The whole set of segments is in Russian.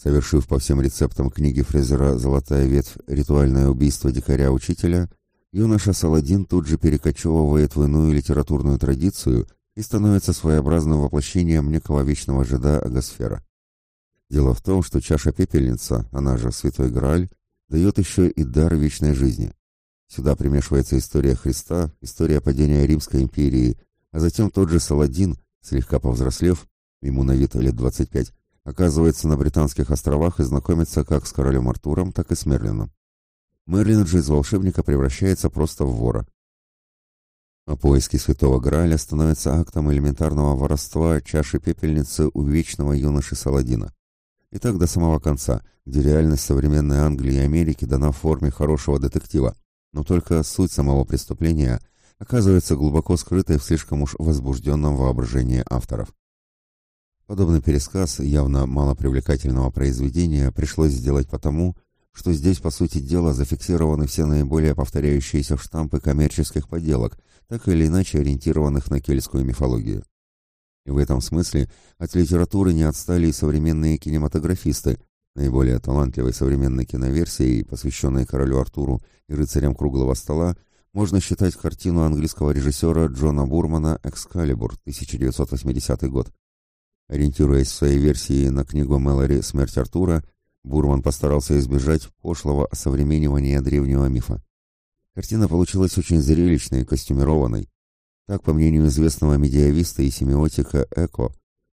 Совершив по всем рецептам книги Фрезера «Золотая ветвь. Ритуальное убийство дикаря-учителя», юноша Саладин тут же перекочевывает в иную литературную традицию и становится своеобразным воплощением некого вечного жида Агосфера. Дело в том, что чаша-пепельница, она же Святой Грааль, дает еще и дар вечной жизни. Сюда примешивается история Христа, история падения Римской империи, а затем тот же Саладин, слегка повзрослев, ему на вид лет 25, оказывается на Британских островах и знакомится как с королем Артуром, так и с Мерлином. Мерлин же из волшебника превращается просто в вора. А поиски святого Грааля становятся актом элементарного воровства чаши пепельницы у вечного юноши Саладина. И так до самого конца, где реальность современной Англии и Америки дана в форме хорошего детектива, но только суть самого преступления оказывается глубоко скрытой в слишком уж возбужденном воображении авторов. Подобный пересказ явно малопривлекательного произведения пришлось сделать потому, что здесь, по сути дела, зафиксированы все наиболее повторяющиеся штампы коммерческих поделок, так или иначе ориентированных на кельтскую мифологию. И в этом смысле от литературы не отстали и современные кинематографисты, наиболее талантливой современной киноверсией, посвященной королю Артуру и рыцарям круглого стола, можно считать картину английского режиссера Джона Бурмана «Экскалибур» 1980 год, Ориентируясь в своей версии на книгу Мэлори «Смерть Артура», Бурман постарался избежать пошлого осовременивания древнего мифа. Картина получилась очень зрелищной и костюмированной. Так, по мнению известного медиависта и семиотика Эко,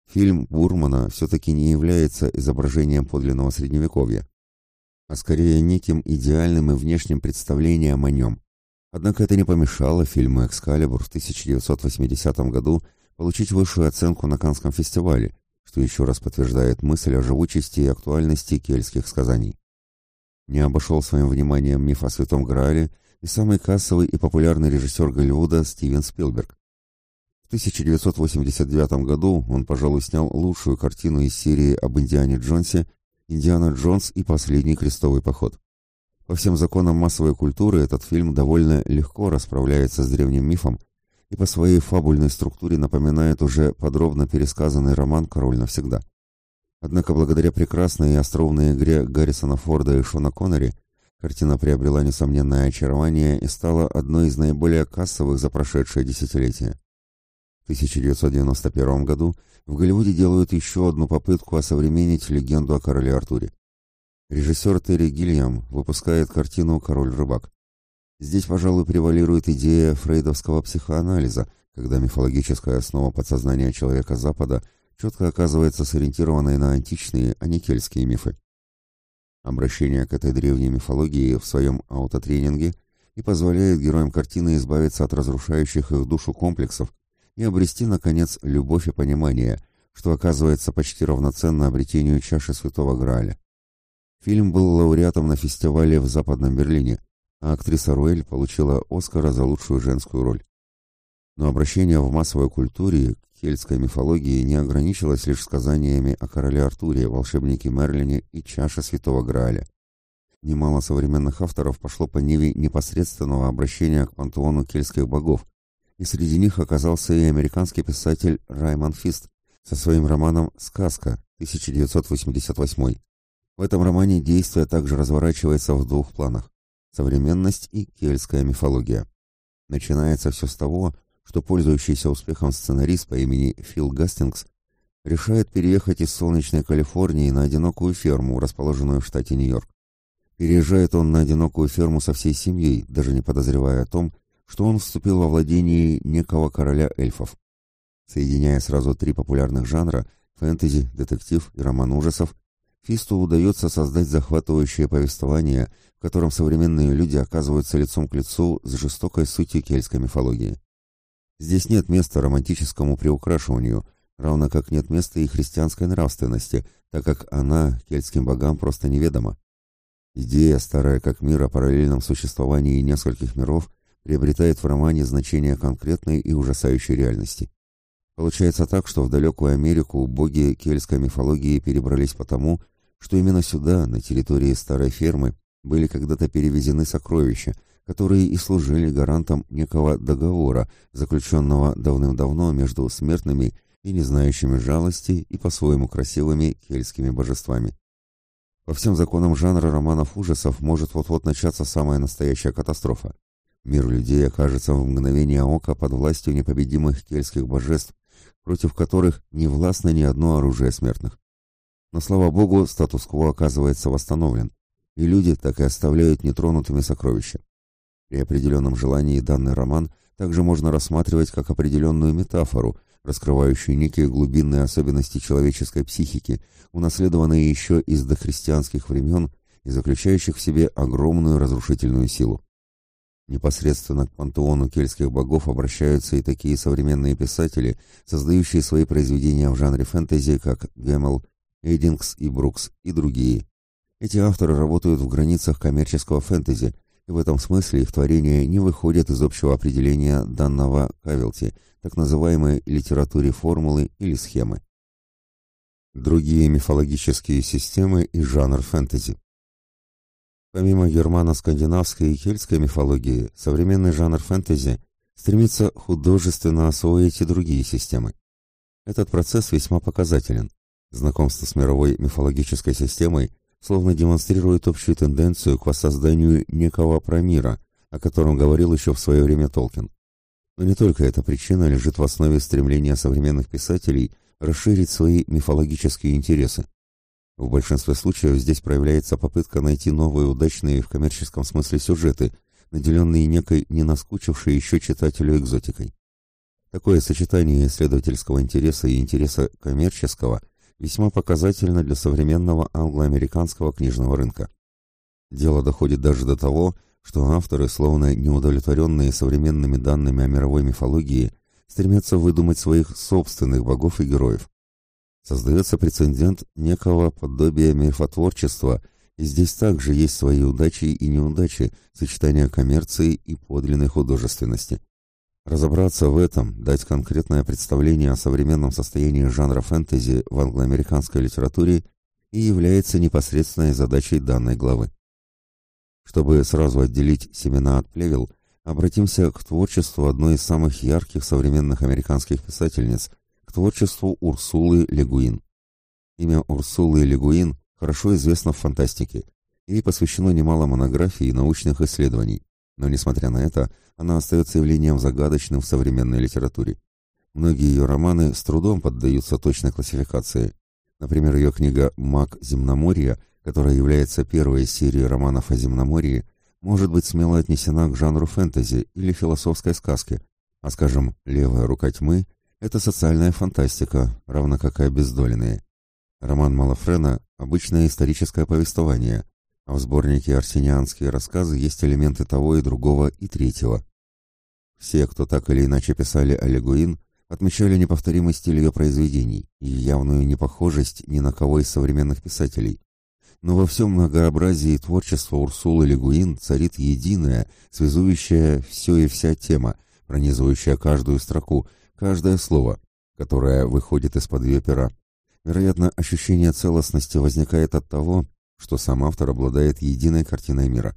фильм Бурмана все-таки не является изображением подлинного средневековья, а скорее неким идеальным и внешним представлением о нем. Однако это не помешало фильму «Экскалибур» в 1980 году получить высшую оценку на Канском фестивале, что еще раз подтверждает мысль о живучести и актуальности кельтских сказаний. Не обошел своим вниманием миф о Святом Граале и самый кассовый и популярный режиссер Голливуда Стивен Спилберг. В 1989 году он, пожалуй, снял лучшую картину из серии об Индиане Джонсе «Индиана Джонс и последний крестовый поход». По всем законам массовой культуры этот фильм довольно легко расправляется с древним мифом и по своей фабульной структуре напоминает уже подробно пересказанный роман «Король навсегда». Однако благодаря прекрасной и остроумной игре Гаррисона Форда и Шона Коннери картина приобрела несомненное очарование и стала одной из наиболее кассовых за прошедшее десятилетие. В 1991 году в Голливуде делают еще одну попытку осовременить легенду о короле Артуре. Режиссер Терри Гильям выпускает картину «Король-рыбак». Здесь, пожалуй, превалирует идея фрейдовского психоанализа, когда мифологическая основа подсознания человека Запада четко оказывается сориентированной на античные, а не кельтские мифы. Обращение к этой древней мифологии в своем аутотренинге и позволяет героям картины избавиться от разрушающих их душу комплексов и обрести, наконец, любовь и понимание, что оказывается почти равноценно обретению чаши Святого Грааля. Фильм был лауреатом на фестивале в Западном Берлине – а актриса Руэль получила Оскара за лучшую женскую роль. Но обращение в массовой культуре к кельтской мифологии не ограничилось лишь сказаниями о короле Артуре, волшебнике Мерлине и чаше святого Грааля. Немало современных авторов пошло по ниве непосредственного обращения к пантеону кельтских богов, и среди них оказался и американский писатель Раймон Фист со своим романом «Сказка» 1988. В этом романе действие также разворачивается в двух планах современность и кельтская мифология. Начинается все с того, что пользующийся успехом сценарист по имени Фил Гастингс решает переехать из солнечной Калифорнии на одинокую ферму, расположенную в штате Нью-Йорк. Переезжает он на одинокую ферму со всей семьей, даже не подозревая о том, что он вступил во владение некого короля эльфов. Соединяя сразу три популярных жанра – фэнтези, детектив и роман ужасов, Фисту удается создать захватывающее повествование, в котором современные люди оказываются лицом к лицу с жестокой сутью кельтской мифологии. Здесь нет места романтическому приукрашиванию, равно как нет места и христианской нравственности, так как она кельтским богам просто неведома. Идея, старая как мир о параллельном существовании нескольких миров, приобретает в романе значение конкретной и ужасающей реальности. Получается так, что в далекую Америку боги кельтской мифологии перебрались потому, что именно сюда, на территории старой фермы, были когда-то перевезены сокровища, которые и служили гарантом некого договора, заключенного давным-давно между смертными и не знающими жалости и по-своему красивыми кельтскими божествами. По всем законам жанра романов ужасов может вот-вот начаться самая настоящая катастрофа. Мир людей окажется в мгновение ока под властью непобедимых кельтских божеств, против которых не властно ни одно оружие смертных. Но, слава богу, статус-кво оказывается восстановлен, и люди так и оставляют нетронутыми сокровища. При определенном желании данный роман также можно рассматривать как определенную метафору, раскрывающую некие глубинные особенности человеческой психики, унаследованные еще из дохристианских времен и заключающих в себе огромную разрушительную силу. Непосредственно к пантеону кельтских богов обращаются и такие современные писатели, создающие свои произведения в жанре фэнтези, как Гэммел, Эдингс и Брукс и другие. Эти авторы работают в границах коммерческого фэнтези, и в этом смысле их творения не выходят из общего определения данного Кавелти, так называемой литературе формулы или схемы. Другие мифологические системы и жанр фэнтези. Помимо германо-скандинавской и кельтской мифологии, современный жанр фэнтези стремится художественно освоить и другие системы. Этот процесс весьма показателен. Знакомство с мировой мифологической системой словно демонстрирует общую тенденцию к воссозданию некого промира, о котором говорил еще в свое время Толкин. Но не только эта причина лежит в основе стремления современных писателей расширить свои мифологические интересы. В большинстве случаев здесь проявляется попытка найти новые удачные в коммерческом смысле сюжеты, наделенные некой не наскучившей еще читателю экзотикой. Такое сочетание исследовательского интереса и интереса коммерческого весьма показательно для современного англо-американского книжного рынка. Дело доходит даже до того, что авторы, словно неудовлетворенные современными данными о мировой мифологии, стремятся выдумать своих собственных богов и героев. Создается прецедент некого подобия мифотворчества, и здесь также есть свои удачи и неудачи, сочетание коммерции и подлинной художественности. Разобраться в этом, дать конкретное представление о современном состоянии жанра фэнтези в англоамериканской литературе и является непосредственной задачей данной главы. Чтобы сразу отделить семена от плевел, обратимся к творчеству одной из самых ярких современных американских писательниц – творчеству Урсулы Легуин. Имя Урсулы Легуин хорошо известно в фантастике. Ей посвящено немало монографий и научных исследований. Но, несмотря на это, она остается явлением загадочным в современной литературе. Многие ее романы с трудом поддаются точной классификации. Например, ее книга «Маг земноморья», которая является первой из серии романов о земноморье, может быть смело отнесена к жанру фэнтези или философской сказки, а, скажем, «Левая рука тьмы» Это социальная фантастика, равно как и обездоленные. Роман Малафрена – обычное историческое повествование, в сборнике «Арсенианские рассказы» есть элементы того и другого и третьего. Все, кто так или иначе писали о Легуин, отмечали неповторимый стиль ее произведений и явную непохожесть ни на кого из современных писателей. Но во всем многообразии творчества Урсулы Легуин царит единая, связующая все и вся тема, пронизывающая каждую строку – каждое слово, которое выходит из-под ее пера. Вероятно, ощущение целостности возникает от того, что сам автор обладает единой картиной мира.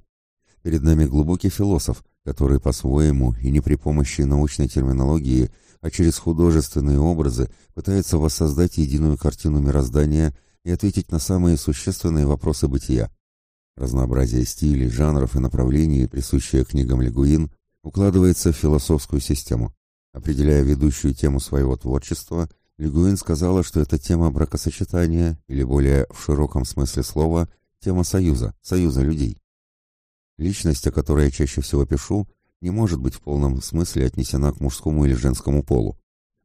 Перед нами глубокий философ, который по-своему и не при помощи научной терминологии, а через художественные образы пытается воссоздать единую картину мироздания и ответить на самые существенные вопросы бытия. Разнообразие стилей, жанров и направлений, присущее книгам Легуин, укладывается в философскую систему. Определяя ведущую тему своего творчества, Лигуин сказала, что это тема бракосочетания, или более в широком смысле слова, тема союза, союза людей. Личность, о которой я чаще всего пишу, не может быть в полном смысле отнесена к мужскому или женскому полу.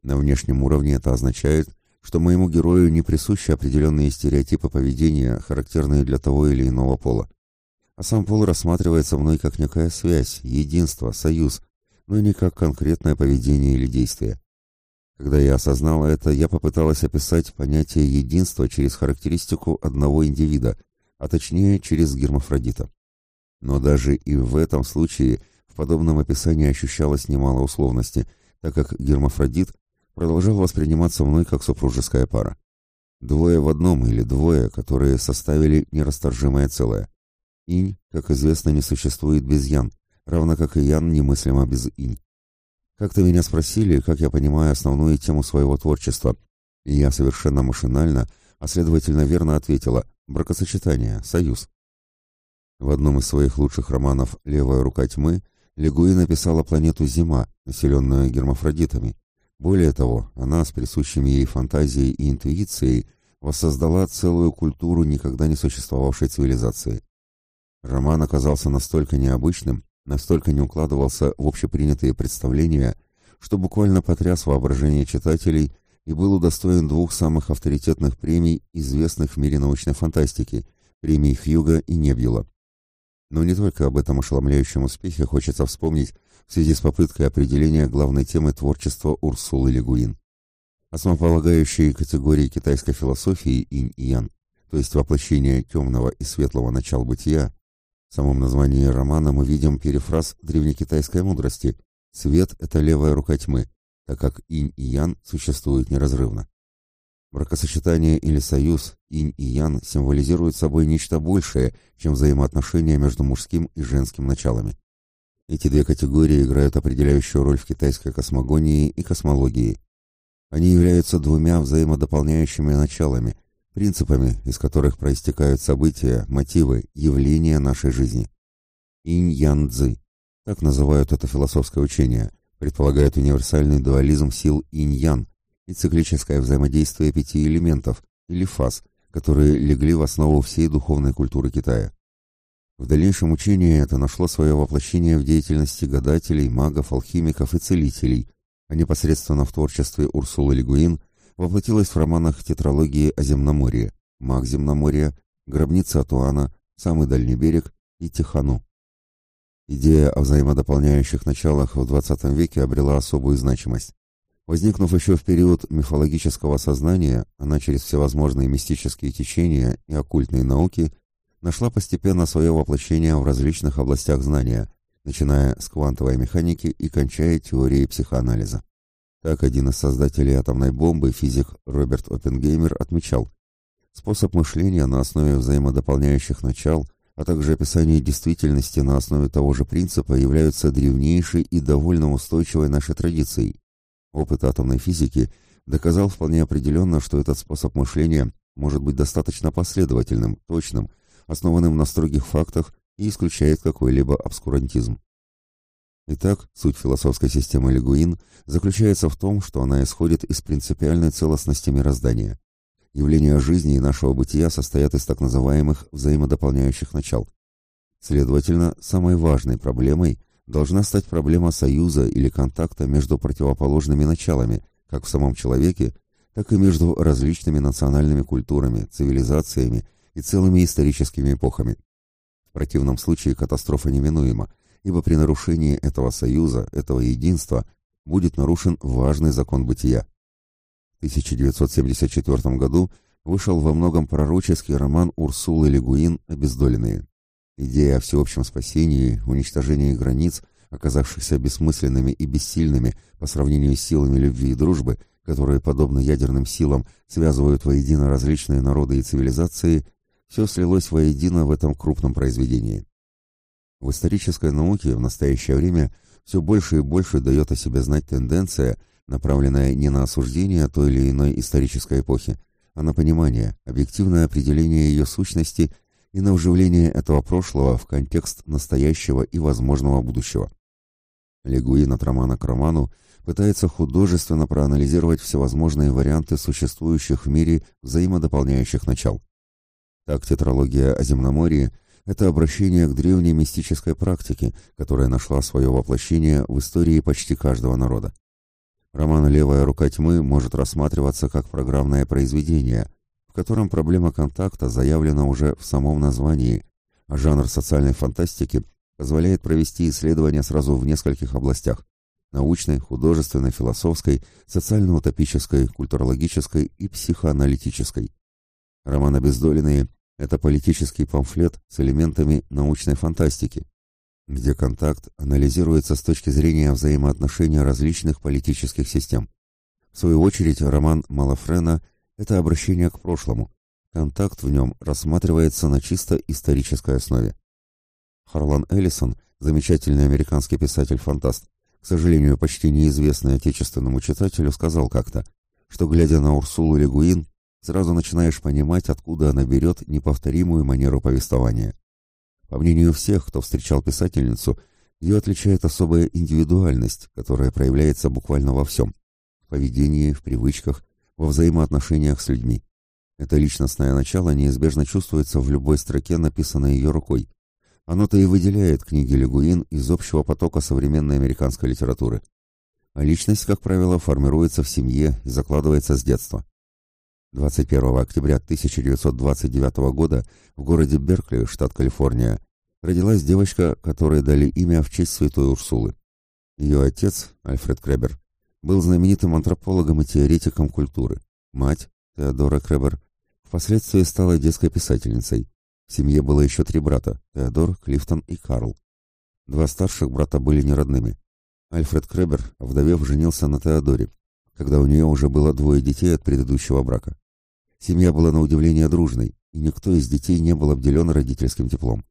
На внешнем уровне это означает, что моему герою не присущи определенные стереотипы поведения, характерные для того или иного пола. А сам пол рассматривается мной как некая связь, единство, союз, но не как конкретное поведение или действие. Когда я осознала это, я попыталась описать понятие единства через характеристику одного индивида, а точнее через гермафродита. Но даже и в этом случае в подобном описании ощущалось немало условности, так как гермафродит продолжал восприниматься мной как супружеская пара. Двое в одном или двое, которые составили нерасторжимое целое. Инь, как известно, не существует без ян, равно как и Ян немыслимо без инь. Как-то меня спросили, как я понимаю основную тему своего творчества, и я совершенно машинально, а следовательно верно ответила бракосочетание, союз. В одном из своих лучших романов «Левая рука тьмы» Легуи написала планету Зима, населенную гермафродитами. Более того, она с присущими ей фантазией и интуицией воссоздала целую культуру никогда не существовавшей цивилизации. Роман оказался настолько необычным, настолько не укладывался в общепринятые представления, что буквально потряс воображение читателей и был удостоен двух самых авторитетных премий, известных в мире научной фантастики – премий Хьюга и Небьюла. Но не только об этом ошеломляющем успехе хочется вспомнить в связи с попыткой определения главной темы творчества Урсулы Легуин. Основополагающие категории китайской философии инь и ян, то есть воплощение темного и светлого начал бытия, в самом названии романа мы видим перефраз древнекитайской мудрости «Свет — это левая рука тьмы», так как инь и ян существуют неразрывно. Бракосочетание или союз инь и ян символизируют собой нечто большее, чем взаимоотношения между мужским и женским началами. Эти две категории играют определяющую роль в китайской космогонии и космологии. Они являются двумя взаимодополняющими началами, принципами, из которых проистекают события, мотивы, явления нашей жизни. Инь-ян-цзы, так называют это философское учение, предполагает универсальный дуализм сил инь-ян и циклическое взаимодействие пяти элементов, или фаз, которые легли в основу всей духовной культуры Китая. В дальнейшем учение это нашло свое воплощение в деятельности гадателей, магов, алхимиков и целителей, а непосредственно в творчестве Урсулы Лигуин – воплотилась в романах тетралогии о Земноморье, Маг Земноморья, Гробница Атуана, Самый дальний берег и Тихану. Идея о взаимодополняющих началах в XX веке обрела особую значимость. Возникнув еще в период мифологического сознания, она через всевозможные мистические течения и оккультные науки нашла постепенно свое воплощение в различных областях знания, начиная с квантовой механики и кончая теорией психоанализа. Так один из создателей атомной бомбы, физик Роберт Оппенгеймер, отмечал, способ мышления на основе взаимодополняющих начал, а также описание действительности на основе того же принципа являются древнейшей и довольно устойчивой нашей традицией. Опыт атомной физики доказал вполне определенно, что этот способ мышления может быть достаточно последовательным, точным, основанным на строгих фактах и исключает какой-либо обскурантизм. Итак, суть философской системы Легуин заключается в том, что она исходит из принципиальной целостности мироздания. Явления жизни и нашего бытия состоят из так называемых взаимодополняющих начал. Следовательно, самой важной проблемой должна стать проблема союза или контакта между противоположными началами, как в самом человеке, так и между различными национальными культурами, цивилизациями и целыми историческими эпохами. В противном случае катастрофа неминуема, ибо при нарушении этого союза, этого единства, будет нарушен важный закон бытия. В 1974 году вышел во многом пророческий роман Урсулы Легуин «Обездоленные». Идея о всеобщем спасении, уничтожении границ, оказавшихся бессмысленными и бессильными по сравнению с силами любви и дружбы, которые, подобно ядерным силам, связывают воедино различные народы и цивилизации, все слилось воедино в этом крупном произведении. В исторической науке в настоящее время все больше и больше дает о себе знать тенденция, направленная не на осуждение той или иной исторической эпохи, а на понимание, объективное определение ее сущности и на уживление этого прошлого в контекст настоящего и возможного будущего. Легуин от романа к роману пытается художественно проанализировать всевозможные варианты существующих в мире взаимодополняющих начал. Так тетралогия о земноморье это обращение к древней мистической практике, которая нашла свое воплощение в истории почти каждого народа. Роман «Левая рука тьмы» может рассматриваться как программное произведение, в котором проблема контакта заявлена уже в самом названии, а жанр социальной фантастики позволяет провести исследования сразу в нескольких областях – научной, художественной, философской, социально-утопической, культурологической и психоаналитической. Роман «Обездоленные» Это политический памфлет с элементами научной фантастики, где контакт анализируется с точки зрения взаимоотношения различных политических систем. В свою очередь, роман Малафрена – это обращение к прошлому. Контакт в нем рассматривается на чисто исторической основе. Харлан Эллисон, замечательный американский писатель-фантаст, к сожалению, почти неизвестный отечественному читателю, сказал как-то, что, глядя на Урсулу Легуин, сразу начинаешь понимать, откуда она берет неповторимую манеру повествования. По мнению всех, кто встречал писательницу, ее отличает особая индивидуальность, которая проявляется буквально во всем – в поведении, в привычках, во взаимоотношениях с людьми. Это личностное начало неизбежно чувствуется в любой строке, написанной ее рукой. Оно-то и выделяет книги Легуин из общего потока современной американской литературы. А личность, как правило, формируется в семье и закладывается с детства. 21 октября 1929 года в городе Беркли, штат Калифорния, родилась девочка, которой дали имя в честь святой Урсулы. Ее отец, Альфред Кребер, был знаменитым антропологом и теоретиком культуры. Мать, Теодора Кребер, впоследствии стала детской писательницей. В семье было еще три брата – Теодор, Клифтон и Карл. Два старших брата были неродными. Альфред Кребер, вдовев, женился на Теодоре, когда у нее уже было двое детей от предыдущего брака. Семья была на удивление дружной, и никто из детей не был обделен родительским теплом.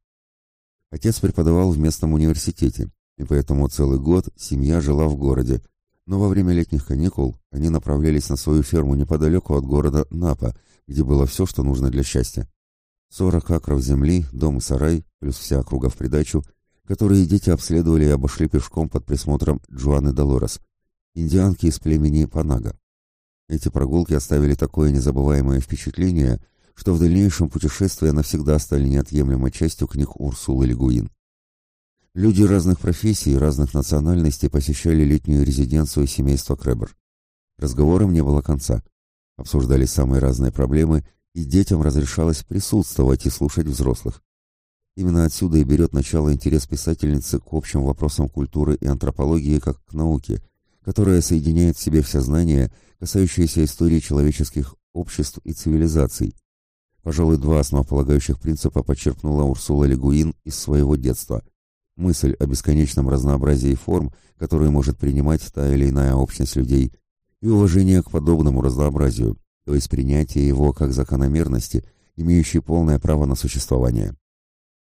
Отец преподавал в местном университете, и поэтому целый год семья жила в городе, но во время летних каникул они направлялись на свою ферму неподалеку от города Напа, где было все, что нужно для счастья. Сорок акров земли, дом и сарай, плюс вся округа в придачу, которые дети обследовали и обошли пешком под присмотром Джоанны Долорес, индианки из племени Панага. Эти прогулки оставили такое незабываемое впечатление, что в дальнейшем путешествия навсегда стали неотъемлемой частью книг Урсулы Легуин. Люди разных профессий и разных национальностей посещали летнюю резиденцию семейства Кребер. Разговорам не было конца. Обсуждались самые разные проблемы, и детям разрешалось присутствовать и слушать взрослых. Именно отсюда и берет начало интерес писательницы к общим вопросам культуры и антропологии как к науке, которая соединяет в себе все знания, касающиеся истории человеческих обществ и цивилизаций. Пожалуй, два основополагающих принципа подчеркнула Урсула Легуин из своего детства. Мысль о бесконечном разнообразии форм, которые может принимать та или иная общность людей, и уважение к подобному разнообразию, то есть принятие его как закономерности, имеющей полное право на существование.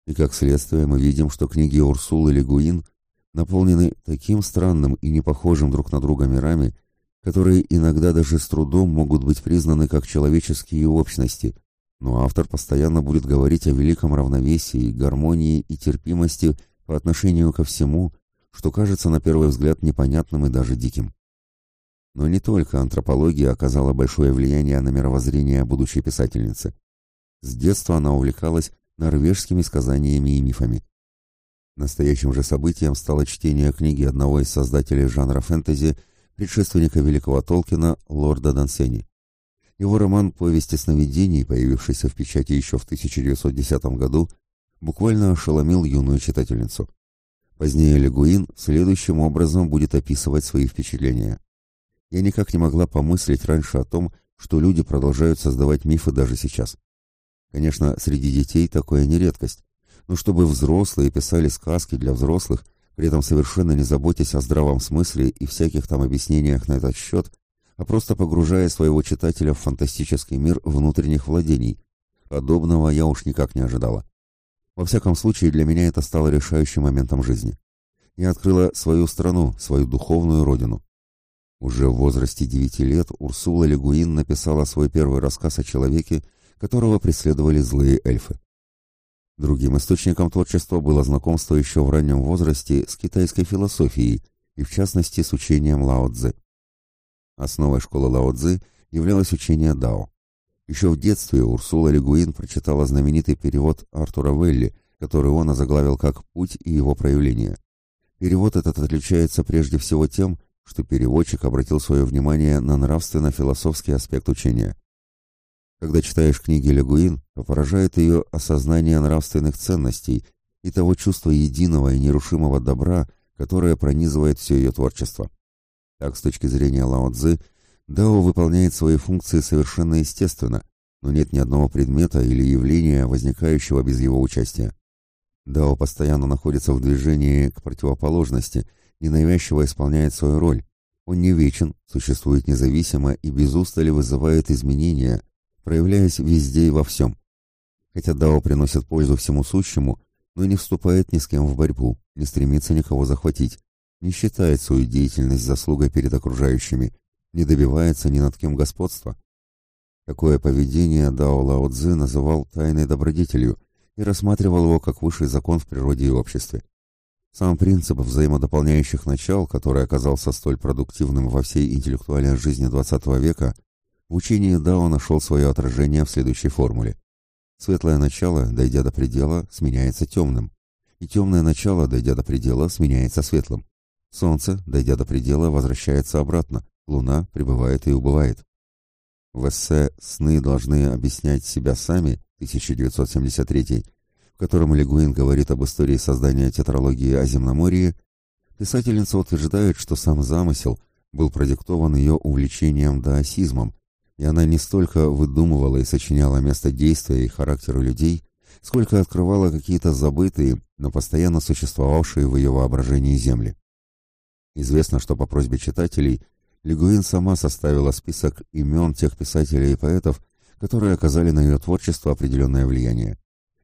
И как следствие мы видим, что книги Урсулы Легуин – наполнены таким странным и непохожим друг на друга мирами, которые иногда даже с трудом могут быть признаны как человеческие общности, но автор постоянно будет говорить о великом равновесии, гармонии и терпимости по отношению ко всему, что кажется на первый взгляд непонятным и даже диким. Но не только антропология оказала большое влияние на мировоззрение будущей писательницы. С детства она увлекалась норвежскими сказаниями и мифами. Настоящим же событием стало чтение книги одного из создателей жанра фэнтези, предшественника великого Толкина, лорда Дансени. Его роман «Повести сновидений», появившийся в печати еще в 1910 году, буквально ошеломил юную читательницу. Позднее Легуин следующим образом будет описывать свои впечатления. Я никак не могла помыслить раньше о том, что люди продолжают создавать мифы даже сейчас. Конечно, среди детей такое не редкость, но чтобы взрослые писали сказки для взрослых, при этом совершенно не заботясь о здравом смысле и всяких там объяснениях на этот счет, а просто погружая своего читателя в фантастический мир внутренних владений. Подобного я уж никак не ожидала. Во всяком случае, для меня это стало решающим моментом жизни. Я открыла свою страну, свою духовную родину. Уже в возрасте девяти лет Урсула Легуин написала свой первый рассказ о человеке, которого преследовали злые эльфы. Другим источником творчества было знакомство еще в раннем возрасте с китайской философией и, в частности, с учением Лао Цзы. Основой школы Лао Цзы являлось учение Дао. Еще в детстве Урсула Легуин прочитала знаменитый перевод Артура Велли, который он озаглавил как «Путь и его проявление». Перевод этот отличается прежде всего тем, что переводчик обратил свое внимание на нравственно-философский аспект учения. Когда читаешь книги Легуин, поражает ее осознание нравственных ценностей и того чувства единого и нерушимого добра, которое пронизывает все ее творчество. Так, с точки зрения Лао Цзы, Дао выполняет свои функции совершенно естественно, но нет ни одного предмета или явления, возникающего без его участия. Дао постоянно находится в движении к противоположности, ненавязчиво исполняет свою роль. Он не вечен, существует независимо и без устали вызывает изменения, проявляясь везде и во всем. Хотя Дао приносит пользу всему сущему, но не вступает ни с кем в борьбу, не стремится никого захватить, не считает свою деятельность заслугой перед окружающими, не добивается ни над кем господства. Такое поведение Дао Лао Цзы называл тайной добродетелью и рассматривал его как высший закон в природе и обществе. Сам принцип взаимодополняющих начал, который оказался столь продуктивным во всей интеллектуальной жизни XX века, в учении Дао нашел свое отражение в следующей формуле. Светлое начало, дойдя до предела, сменяется темным, и темное начало, дойдя до предела, сменяется светлым. Солнце, дойдя до предела, возвращается обратно, луна прибывает и убывает. В эссе «Сны должны объяснять себя сами» 1973, в котором Легуин говорит об истории создания тетралогии о земноморье, писательница утверждает, что сам замысел был продиктован ее увлечением даосизмом, и она не столько выдумывала и сочиняла место действия и характеры людей, сколько открывала какие-то забытые, но постоянно существовавшие в ее воображении земли. Известно, что по просьбе читателей Легуин сама составила список имен тех писателей и поэтов, которые оказали на ее творчество определенное влияние.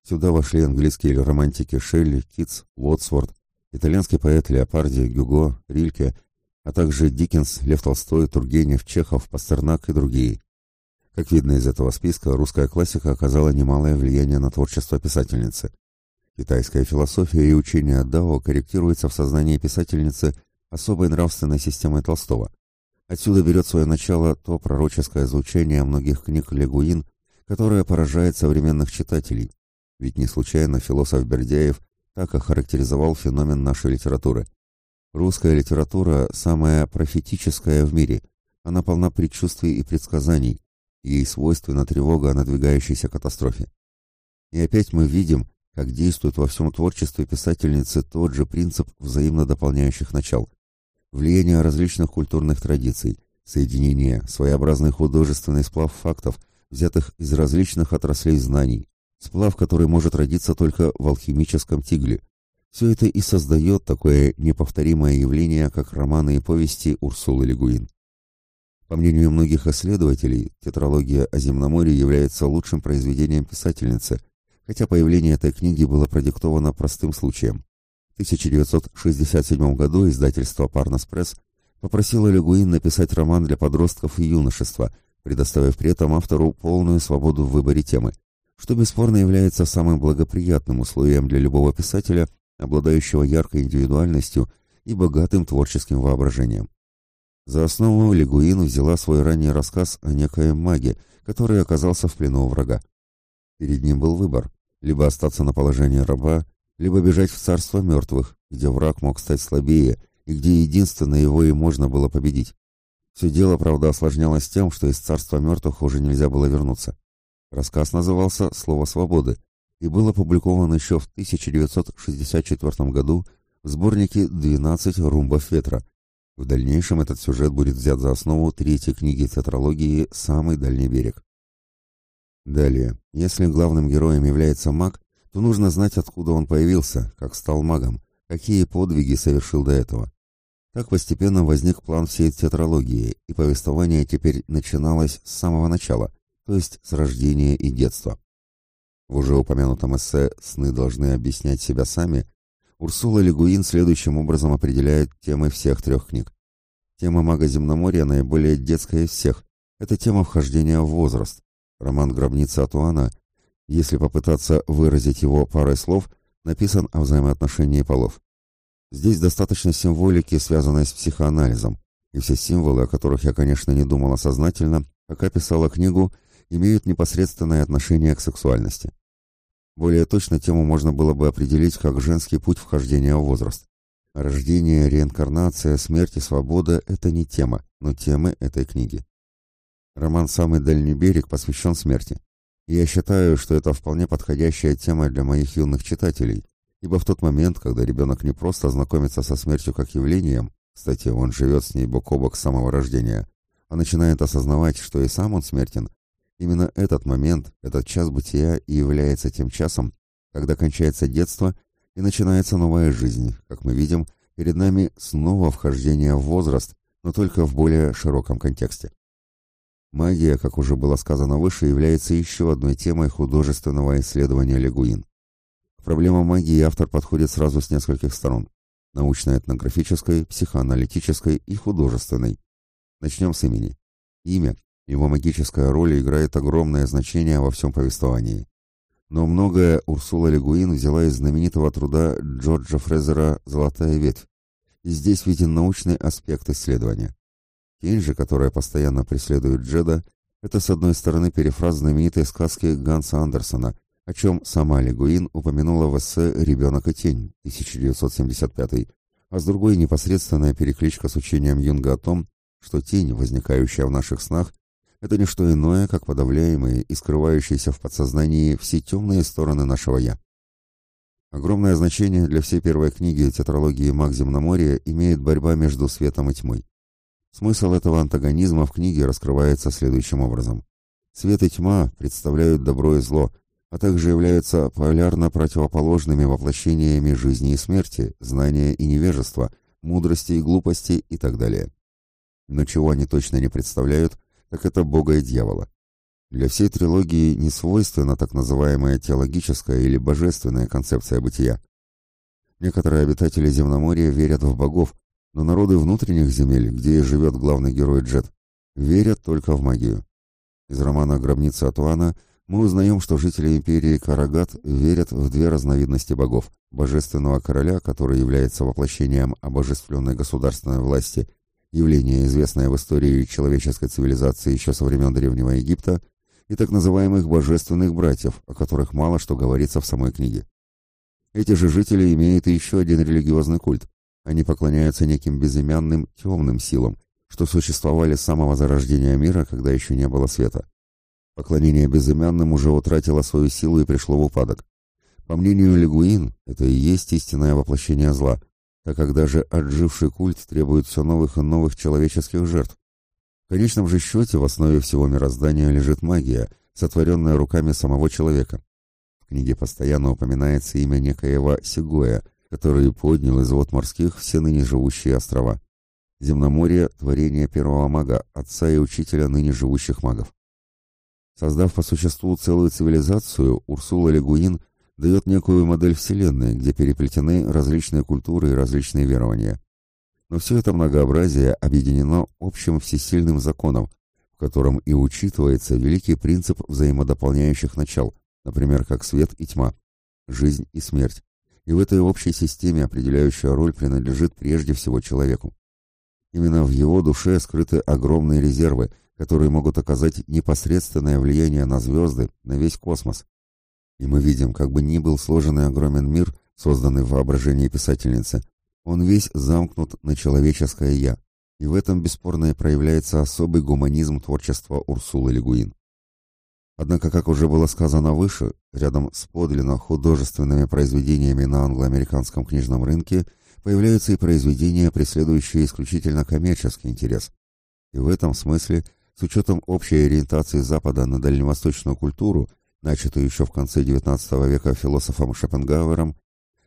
Сюда вошли английские романтики Шелли, Китс, Уотсворт, итальянский поэт Леопарди, Гюго, Рильке, а также Диккенс, Лев Толстой, Тургенев, Чехов, Пастернак и другие. Как видно из этого списка, русская классика оказала немалое влияние на творчество писательницы. Китайская философия и учение Дао корректируется в сознании писательницы особой нравственной системой Толстого. Отсюда берет свое начало то пророческое звучание многих книг Легуин, которое поражает современных читателей. Ведь не случайно философ Бердяев так охарактеризовал феномен нашей литературы. Русская литература самая профетическая в мире. Она полна предчувствий и предсказаний. Ей свойственна тревога о надвигающейся катастрофе. И опять мы видим, как действует во всем творчестве писательницы тот же принцип взаимно дополняющих начал. Влияние различных культурных традиций, соединение, своеобразный художественный сплав фактов, взятых из различных отраслей знаний, сплав, который может родиться только в алхимическом тигле, все это и создает такое неповторимое явление, как романы и повести Урсулы Легуин. По мнению многих исследователей, тетралогия о земноморье является лучшим произведением писательницы, хотя появление этой книги было продиктовано простым случаем. В 1967 году издательство «Парнас Пресс» попросило Легуин написать роман для подростков и юношества, предоставив при этом автору полную свободу в выборе темы, что бесспорно является самым благоприятным условием для любого писателя, обладающего яркой индивидуальностью и богатым творческим воображением. За основу Легуин взяла свой ранний рассказ о некоем маге, который оказался в плену у врага. Перед ним был выбор – либо остаться на положении раба, либо бежать в царство мертвых, где враг мог стать слабее и где единственно его и можно было победить. Все дело, правда, осложнялось тем, что из царства мертвых уже нельзя было вернуться. Рассказ назывался «Слово свободы», и был опубликован еще в 1964 году в сборнике «12 румбов ветра». В дальнейшем этот сюжет будет взят за основу третьей книги тетралогии «Самый дальний берег». Далее, если главным героем является маг, то нужно знать, откуда он появился, как стал магом, какие подвиги совершил до этого. Так постепенно возник план всей тетралогии, и повествование теперь начиналось с самого начала, то есть с рождения и детства. В уже упомянутом эссе «Сны должны объяснять себя сами» Урсула Легуин следующим образом определяет темы всех трех книг. Тема мага земноморья наиболее детская из всех. Это тема вхождения в возраст. Роман «Гробница Атуана», если попытаться выразить его парой слов, написан о взаимоотношении полов. Здесь достаточно символики, связанной с психоанализом, и все символы, о которых я, конечно, не думала сознательно, пока писала книгу, имеют непосредственное отношение к сексуальности. Более точно тему можно было бы определить как женский путь вхождения в возраст. Рождение, реинкарнация, смерть и свобода – это не тема, но темы этой книги. Роман «Самый дальний берег» посвящен смерти. И я считаю, что это вполне подходящая тема для моих юных читателей, ибо в тот момент, когда ребенок не просто знакомится со смертью как явлением, кстати, он живет с ней бок о бок с самого рождения, а начинает осознавать, что и сам он смертен, Именно этот момент, этот час бытия и является тем часом, когда кончается детство и начинается новая жизнь. Как мы видим, перед нами снова вхождение в возраст, но только в более широком контексте. Магия, как уже было сказано выше, является еще одной темой художественного исследования Легуин. К проблемам магии автор подходит сразу с нескольких сторон – научно-этнографической, психоаналитической и художественной. Начнем с имени. Имя Его магическая роль играет огромное значение во всем повествовании. Но многое Урсула Легуин взяла из знаменитого труда Джорджа Фрезера «Золотая ветвь». И здесь виден научный аспект исследования. Тень же, которая постоянно преследует Джеда, это, с одной стороны, перефраз знаменитой сказки Ганса Андерсона, о чем сама Легуин упомянула в эссе «Ребенок и тень» 1975 а с другой непосредственная перекличка с учением Юнга о том, что тень, возникающая в наших снах, это не что иное, как подавляемые и скрывающиеся в подсознании все темные стороны нашего «я». Огромное значение для всей первой книги тетралогии «Маг Земноморья» имеет борьба между светом и тьмой. Смысл этого антагонизма в книге раскрывается следующим образом. Свет и тьма представляют добро и зло, а также являются полярно противоположными воплощениями жизни и смерти, знания и невежества, мудрости и глупости и так далее. Но чего они точно не представляют, так это Бога и дьявола. Для всей трилогии не свойственна так называемая теологическая или божественная концепция бытия. Некоторые обитатели земноморья верят в богов, но народы внутренних земель, где и живет главный герой Джет, верят только в магию. Из романа «Гробница Атуана» мы узнаем, что жители империи Карагат верят в две разновидности богов – божественного короля, который является воплощением обожествленной государственной власти, явление, известное в истории человеческой цивилизации еще со времен Древнего Египта, и так называемых божественных братьев, о которых мало что говорится в самой книге. Эти же жители имеют еще один религиозный культ. Они поклоняются неким безымянным темным силам, что существовали с самого зарождения мира, когда еще не было света. Поклонение безымянным уже утратило свою силу и пришло в упадок. По мнению Легуин, это и есть истинное воплощение зла, так как даже отживший культ требует все новых и новых человеческих жертв. В конечном же счете в основе всего мироздания лежит магия, сотворенная руками самого человека. В книге постоянно упоминается имя некоего Сигоя, который поднял из вод морских все ныне живущие острова. Земноморье – творение первого мага, отца и учителя ныне живущих магов. Создав по существу целую цивилизацию, Урсула Легуин дает некую модель Вселенной, где переплетены различные культуры и различные верования. Но все это многообразие объединено общим всесильным законом, в котором и учитывается великий принцип взаимодополняющих начал, например, как свет и тьма, жизнь и смерть, и в этой общей системе определяющая роль принадлежит прежде всего человеку. Именно в его душе скрыты огромные резервы, которые могут оказать непосредственное влияние на звезды, на весь космос. И мы видим, как бы ни был сложен и огромен мир, созданный в воображении писательницы, он весь замкнут на человеческое «я», и в этом бесспорно и проявляется особый гуманизм творчества Урсулы Легуин. Однако, как уже было сказано выше, рядом с подлинно художественными произведениями на англо-американском книжном рынке появляются и произведения, преследующие исключительно коммерческий интерес. И в этом смысле, с учетом общей ориентации Запада на дальневосточную культуру, начатую еще в конце XIX века философом Шопенгауэром,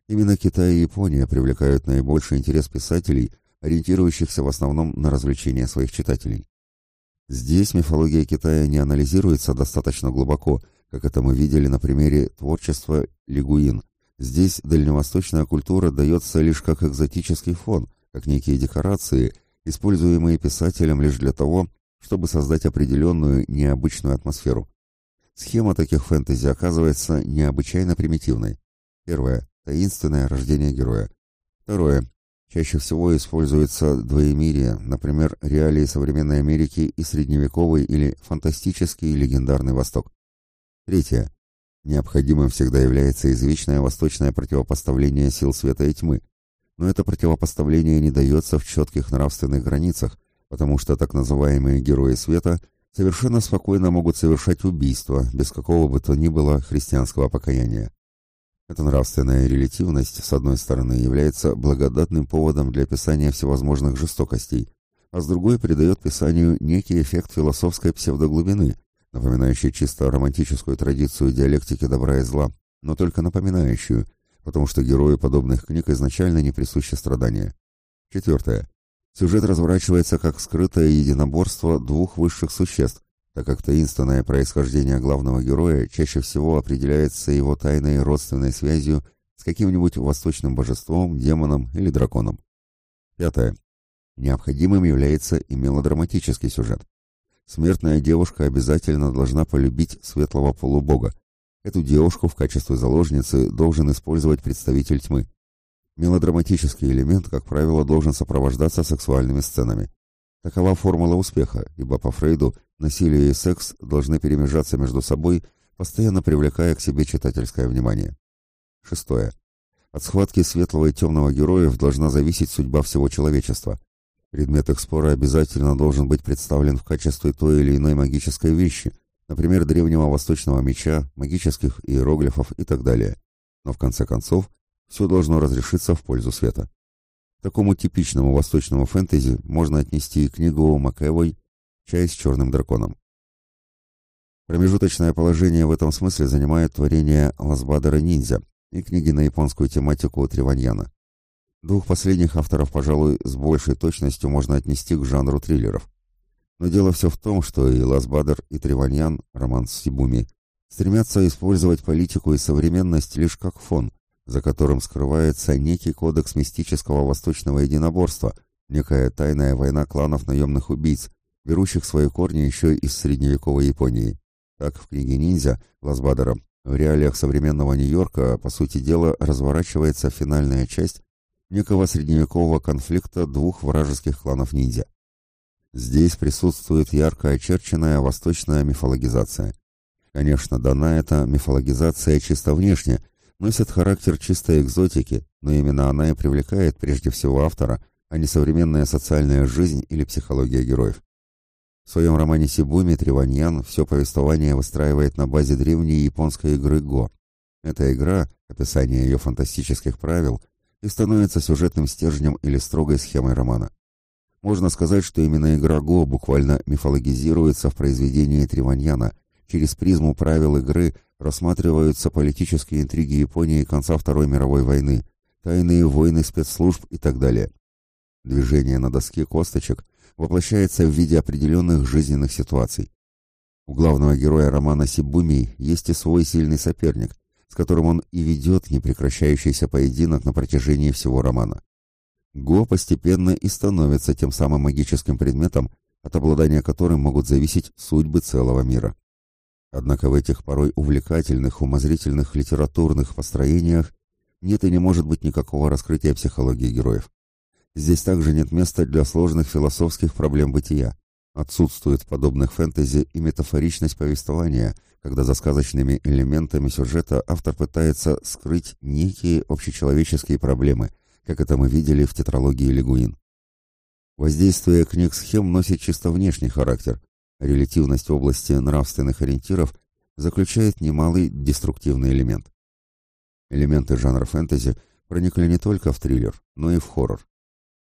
именно Китай и Япония привлекают наибольший интерес писателей, ориентирующихся в основном на развлечения своих читателей. Здесь мифология Китая не анализируется достаточно глубоко, как это мы видели на примере творчества Лигуин. Здесь дальневосточная культура дается лишь как экзотический фон, как некие декорации, используемые писателем лишь для того, чтобы создать определенную необычную атмосферу. Схема таких фэнтези оказывается необычайно примитивной. Первое – таинственное рождение героя. Второе Чаще всего используется двоемирие, например, реалии современной Америки и средневековый или фантастический легендарный Восток. Третье. Необходимым всегда является извечное восточное противопоставление сил света и тьмы, но это противопоставление не дается в четких нравственных границах, потому что так называемые герои света совершенно спокойно могут совершать убийства без какого бы то ни было христианского покаяния. Эта нравственная релятивность, с одной стороны, является благодатным поводом для описания всевозможных жестокостей, а с другой придает писанию некий эффект философской псевдоглубины, напоминающий чисто романтическую традицию диалектики добра и зла, но только напоминающую, потому что герои подобных книг изначально не присущи страдания. Четвертое. Сюжет разворачивается как скрытое единоборство двух высших существ, так как таинственное происхождение главного героя чаще всего определяется его тайной родственной связью с каким-нибудь восточным божеством, демоном или драконом. Пятое. Необходимым является и мелодраматический сюжет. смертная девушка обязательно должна полюбить светлого полубога. Эту девушку в качестве заложницы должен использовать представитель тьмы. Мелодраматический элемент, как правило, должен сопровождаться сексуальными сценами. Такова формула успеха, ибо по Фрейду насилие и секс должны перемежаться между собой, постоянно привлекая к себе читательское внимание. Шестое. От схватки светлого и темного героев должна зависеть судьба всего человечества. Предмет их спора обязательно должен быть представлен в качестве той или иной магической вещи, например, древнего восточного меча, магических иероглифов и так далее. Но в конце концов, все должно разрешиться в пользу света. К такому типичному восточному фэнтези можно отнести и книгу Макэвой «Чай с черным драконом». Промежуточное положение в этом смысле занимает творение Ласбадера Ниндзя и книги на японскую тематику Триваньяна. Двух последних авторов, пожалуй, с большей точностью можно отнести к жанру триллеров. Но дело все в том, что и Ласбадер, и Триваньян, роман с Сибуми, стремятся использовать политику и современность лишь как фон, за которым скрывается некий кодекс мистического восточного единоборства, некая тайная война кланов наемных убийц, берущих свои корни еще из средневековой Японии. Так в книге «Ниндзя» Ласбадера в реалиях современного Нью-Йорка, по сути дела, разворачивается финальная часть некого средневекового конфликта двух вражеских кланов ниндзя. Здесь присутствует ярко очерченная восточная мифологизация. Конечно, дана эта мифологизация чисто внешне – носит характер чистой экзотики, но именно она и привлекает прежде всего автора, а не современная социальная жизнь или психология героев. В своем романе Сибуми Триваньян все повествование выстраивает на базе древней японской игры Го. Эта игра, описание ее фантастических правил, и становится сюжетным стержнем или строгой схемой романа. Можно сказать, что именно игра Го буквально мифологизируется в произведении Триваньяна через призму правил игры – рассматриваются политические интриги Японии конца Второй мировой войны, тайные войны спецслужб и так далее. Движение на доске косточек воплощается в виде определенных жизненных ситуаций. У главного героя романа Сибуми есть и свой сильный соперник, с которым он и ведет непрекращающийся поединок на протяжении всего романа. Го постепенно и становится тем самым магическим предметом, от обладания которым могут зависеть судьбы целого мира. Однако в этих порой увлекательных, умозрительных литературных построениях нет и не может быть никакого раскрытия психологии героев. Здесь также нет места для сложных философских проблем бытия. Отсутствует подобных фэнтези и метафоричность повествования, когда за сказочными элементами сюжета автор пытается скрыть некие общечеловеческие проблемы, как это мы видели в тетралогии Легуин. Воздействие книг-схем носит чисто внешний характер, Релятивность области нравственных ориентиров заключает немалый деструктивный элемент. Элементы жанра фэнтези проникли не только в триллер, но и в хоррор.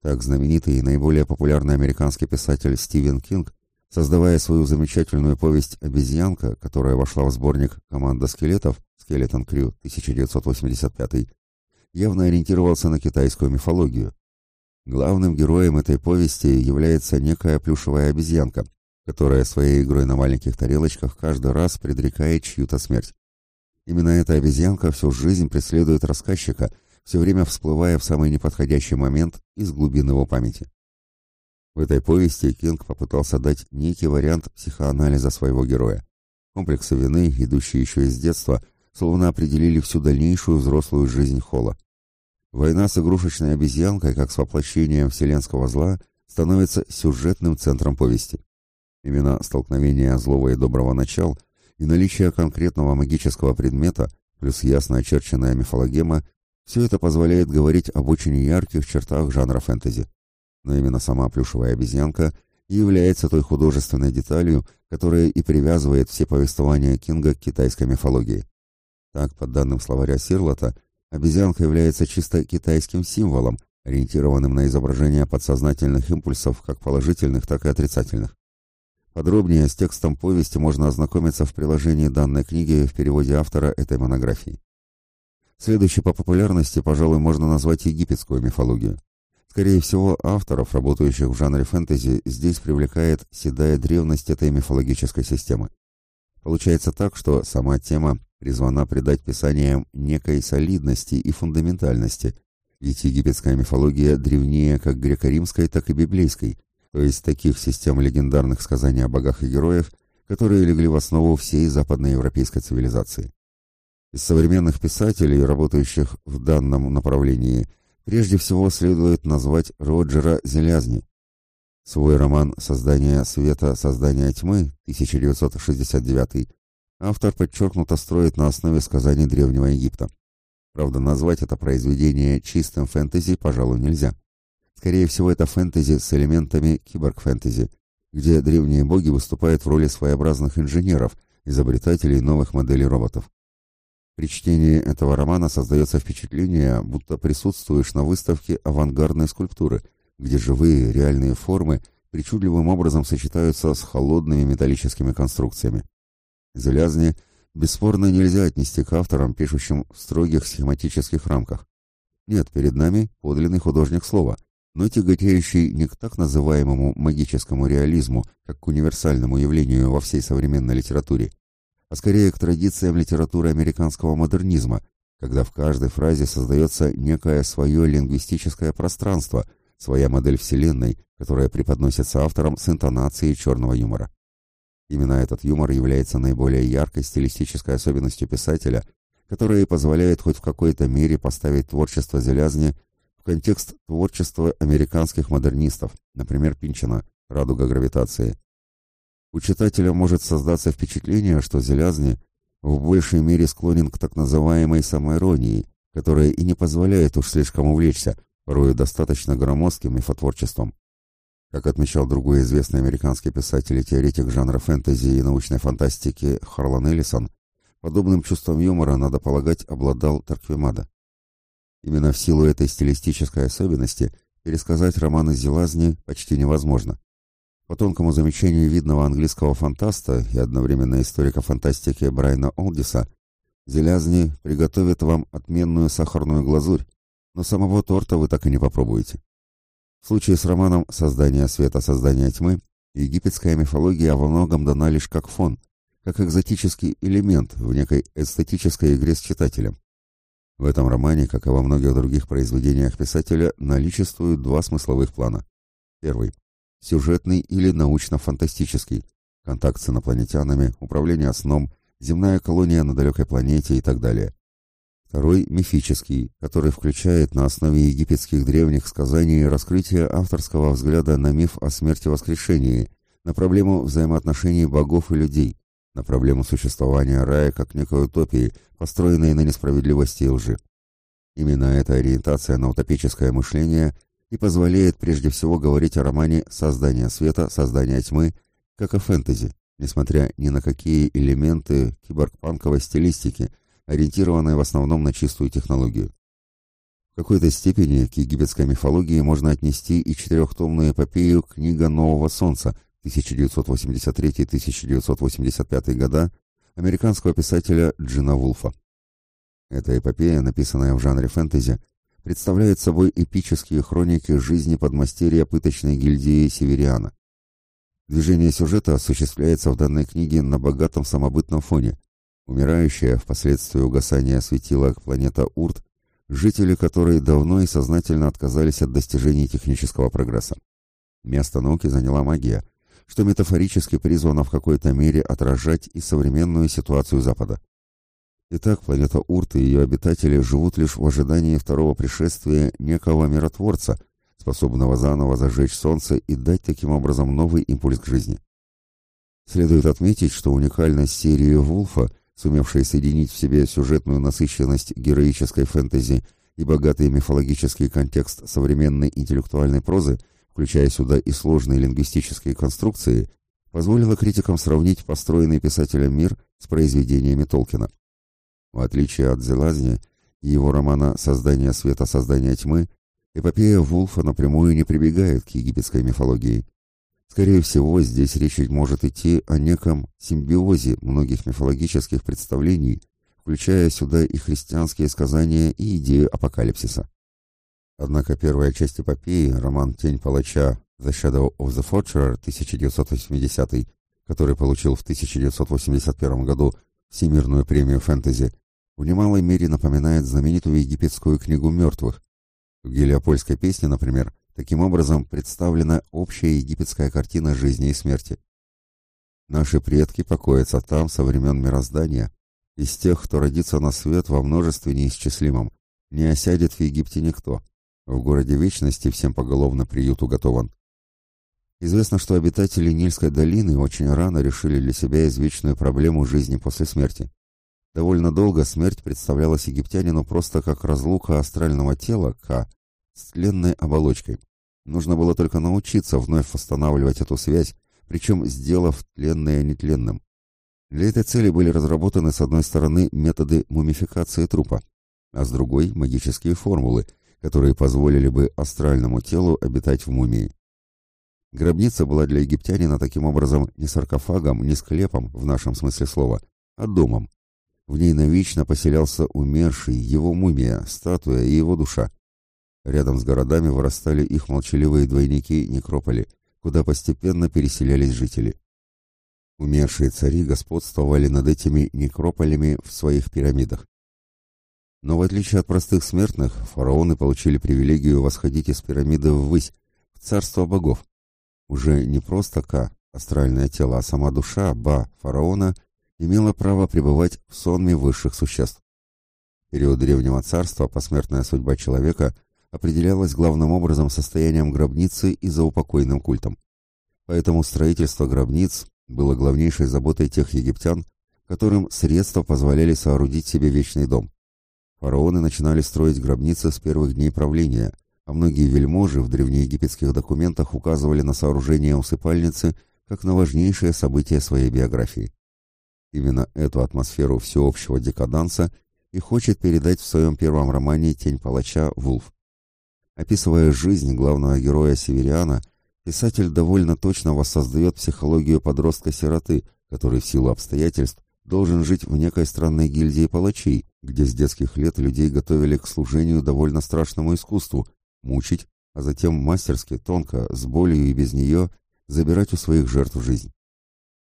Так знаменитый и наиболее популярный американский писатель Стивен Кинг, создавая свою замечательную повесть «Обезьянка», которая вошла в сборник «Команда скелетов» «Скелетон Крю» 1985 явно ориентировался на китайскую мифологию. Главным героем этой повести является некая плюшевая обезьянка, которая своей игрой на маленьких тарелочках каждый раз предрекает чью-то смерть. Именно эта обезьянка всю жизнь преследует рассказчика, все время всплывая в самый неподходящий момент из глубин его памяти. В этой повести Кинг попытался дать некий вариант психоанализа своего героя. Комплексы вины, идущие еще из детства, словно определили всю дальнейшую взрослую жизнь Холла. Война с игрушечной обезьянкой, как с воплощением вселенского зла, становится сюжетным центром повести. Именно столкновение злого и доброго начал и наличие конкретного магического предмета, плюс ясно очерченная мифологема, все это позволяет говорить об очень ярких чертах жанра фэнтези. Но именно сама плюшевая обезьянка является той художественной деталью, которая и привязывает все повествования Кинга к китайской мифологии. Так, по данным словаря Сирлота, обезьянка является чисто китайским символом, ориентированным на изображение подсознательных импульсов как положительных, так и отрицательных. Подробнее с текстом повести можно ознакомиться в приложении данной книги в переводе автора этой монографии. Следующей по популярности, пожалуй, можно назвать египетскую мифологию. Скорее всего, авторов, работающих в жанре фэнтези, здесь привлекает седая древность этой мифологической системы. Получается так, что сама тема призвана придать писаниям некой солидности и фундаментальности, ведь египетская мифология древнее как греко-римской, так и библейской, то есть таких систем легендарных сказаний о богах и героях, которые легли в основу всей западноевропейской цивилизации. Из современных писателей, работающих в данном направлении, прежде всего следует назвать Роджера Зелязни. Свой роман «Создание света, создание тьмы» 1969 автор подчеркнуто строит на основе сказаний Древнего Египта. Правда, назвать это произведение чистым фэнтези, пожалуй, нельзя. Скорее всего, это фэнтези с элементами киборг-фэнтези, где древние боги выступают в роли своеобразных инженеров, изобретателей новых моделей роботов. При чтении этого романа создается впечатление, будто присутствуешь на выставке авангардной скульптуры, где живые, реальные формы причудливым образом сочетаются с холодными металлическими конструкциями. Залязни бесспорно нельзя отнести к авторам, пишущим в строгих схематических рамках. Нет, перед нами подлинный художник слова, но тяготеющий не к так называемому магическому реализму, как к универсальному явлению во всей современной литературе, а скорее к традициям литературы американского модернизма, когда в каждой фразе создается некое свое лингвистическое пространство, своя модель вселенной, которая преподносится автором с интонацией черного юмора. Именно этот юмор является наиболее яркой стилистической особенностью писателя, которая и позволяет хоть в какой-то мере поставить творчество Зелязни контекст творчества американских модернистов, например, Пинчина «Радуга гравитации», у читателя может создаться впечатление, что Зелязни в большей мере склонен к так называемой самоиронии, которая и не позволяет уж слишком увлечься, порой достаточно громоздким мифотворчеством. Как отмечал другой известный американский писатель и теоретик жанра фэнтези и научной фантастики Харлан Эллисон, подобным чувством юмора, надо полагать, обладал Тарквимада. Именно в силу этой стилистической особенности пересказать романы Зелазни почти невозможно. По тонкому замечанию видного английского фантаста и одновременно историка фантастики Брайана Олдиса, Зелязни приготовит вам отменную сахарную глазурь, но самого торта вы так и не попробуете. В случае с романом «Создание света, создание тьмы» египетская мифология во многом дана лишь как фон, как экзотический элемент в некой эстетической игре с читателем. В этом романе, как и во многих других произведениях писателя, наличествуют два смысловых плана. Первый сюжетный или научно-фантастический, контакт с инопланетянами, управление сном, земная колония на далекой планете и так далее. Второй – мифический, который включает на основе египетских древних сказаний раскрытие авторского взгляда на миф о смерти-воскрешении, на проблему взаимоотношений богов и людей, на проблему существования рая как некой утопии, построенной на несправедливости и лжи. Именно эта ориентация на утопическое мышление – и позволяет прежде всего говорить о романе «Создание света, создание тьмы», как о фэнтези, несмотря ни на какие элементы киборгпанковой стилистики, ориентированной в основном на чистую технологию. В какой-то степени к египетской мифологии можно отнести и четырехтомную эпопею «Книга Нового Солнца» 1983-1985 года американского писателя Джина Вулфа. Эта эпопея, написанная в жанре фэнтези, представляет собой эпические хроники жизни подмастерья пыточной гильдии Севериана. Движение сюжета осуществляется в данной книге на богатом самобытном фоне. Умирающая, впоследствии угасания светила планета Урт, жители которой давно и сознательно отказались от достижений технического прогресса. Место науки заняла магия, что метафорически призвано в какой-то мере отражать и современную ситуацию Запада. Итак, планета Урт и ее обитатели живут лишь в ожидании второго пришествия некого миротворца, способного заново зажечь солнце и дать таким образом новый импульс к жизни. Следует отметить, что уникальность серии Вулфа, сумевшей соединить в себе сюжетную насыщенность героической фэнтези и богатый мифологический контекст современной интеллектуальной прозы, включая сюда и сложные лингвистические конструкции, позволила критикам сравнить построенный писателем мир с произведениями Толкина. В отличие от Зелазни и его романа «Создание света, создание тьмы», эпопея Вулфа напрямую не прибегает к египетской мифологии. Скорее всего, здесь речь может идти о неком симбиозе многих мифологических представлений, включая сюда и христианские сказания и идею апокалипсиса. Однако первая часть эпопеи, роман «Тень палача» «The Shadow of the Forger» 1980 который получил в 1981 году Всемирную премию фэнтези, в немалой мере напоминает знаменитую египетскую книгу мертвых. В гелиопольской песне, например, Таким образом, представлена общая египетская картина жизни и смерти. Наши предки покоятся там со времен мироздания, из тех, кто родится на свет во множестве неисчислимом. Не осядет в Египте никто. В городе Вечности всем поголовно приют уготован. Известно, что обитатели Нильской долины очень рано решили для себя извечную проблему жизни после смерти. Довольно долго смерть представлялась египтянину просто как разлука астрального тела, К, с тленной оболочкой. Нужно было только научиться вновь восстанавливать эту связь, причем сделав тленное нетленным. Для этой цели были разработаны с одной стороны методы мумификации трупа, а с другой – магические формулы, которые позволили бы астральному телу обитать в мумии. Гробница была для египтянина таким образом не саркофагом, не склепом в нашем смысле слова, а домом. В ней навечно поселялся умерший, его мумия, статуя и его душа. Рядом с городами вырастали их молчаливые двойники некрополи, куда постепенно переселялись жители. Умершие цари господствовали над этими некрополями в своих пирамидах. Но в отличие от простых смертных, фараоны получили привилегию восходить из пирамиды ввысь, в царство богов. Уже не просто Ка, астральное тело, а сама душа, Ба, фараона, имела право пребывать в сонме высших существ. В период Древнего Царства посмертная судьба человека – определялось главным образом состоянием гробницы и заупокойным культом. Поэтому строительство гробниц было главнейшей заботой тех египтян, которым средства позволяли соорудить себе вечный дом. Фараоны начинали строить гробницы с первых дней правления, а многие вельможи в древнеегипетских документах указывали на сооружение усыпальницы как на важнейшее событие своей биографии. Именно эту атмосферу всеобщего декаданса и хочет передать в своем первом романе «Тень палача» Вулф. Описывая жизнь главного героя Севериана, писатель довольно точно воссоздает психологию подростка-сироты, который в силу обстоятельств должен жить в некой странной гильдии палачей, где с детских лет людей готовили к служению довольно страшному искусству – мучить, а затем мастерски, тонко, с болью и без нее забирать у своих жертв жизнь.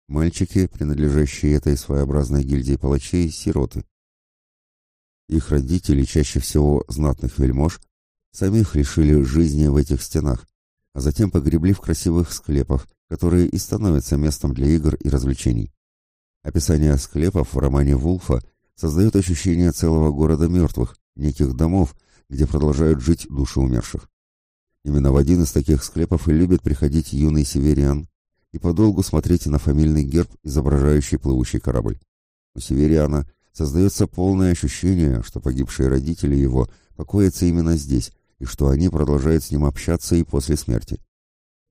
Мальчики, принадлежащие этой своеобразной гильдии палачей, – сироты. Их родители, чаще всего знатных вельмож, Самих лишили жизни в этих стенах, а затем погребли в красивых склепах, которые и становятся местом для игр и развлечений. Описание склепов в романе Вулфа создает ощущение целого города мертвых, неких домов, где продолжают жить души умерших. Именно в один из таких склепов и любит приходить юный севериан и подолгу смотреть на фамильный герб, изображающий плывущий корабль. У севериана создается полное ощущение, что погибшие родители его покоятся именно здесь, и что они продолжают с ним общаться и после смерти.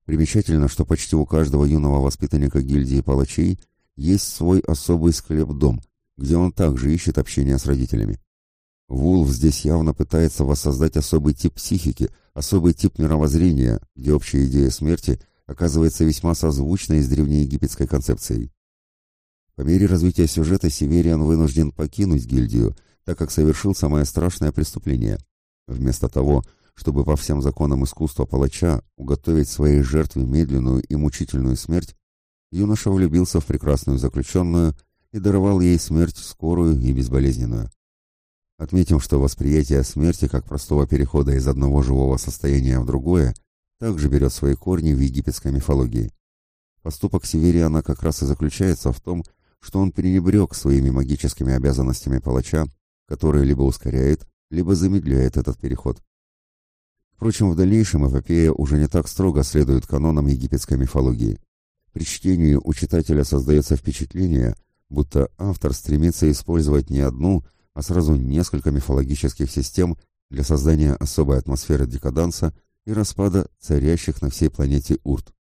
Примечательно, что почти у каждого юного воспитанника гильдии палачей есть свой особый склеп-дом, где он также ищет общения с родителями. Вулф здесь явно пытается воссоздать особый тип психики, особый тип мировоззрения, где общая идея смерти оказывается весьма созвучной с древнеегипетской концепцией. По мере развития сюжета Севериан вынужден покинуть гильдию, так как совершил самое страшное преступление. Вместо того, чтобы по всем законам искусства палача уготовить своей жертве медленную и мучительную смерть, юноша влюбился в прекрасную заключенную и даровал ей смерть скорую и безболезненную. Отметим, что восприятие смерти как простого перехода из одного живого состояния в другое также берет свои корни в египетской мифологии. Поступок Севериана как раз и заключается в том, что он пренебрег своими магическими обязанностями палача, которые либо ускоряет, либо замедляет этот переход. Впрочем, в дальнейшем эпопея уже не так строго следует канонам египетской мифологии. При чтении у читателя создается впечатление, будто автор стремится использовать не одну, а сразу несколько мифологических систем для создания особой атмосферы декаданса и распада царящих на всей планете урт.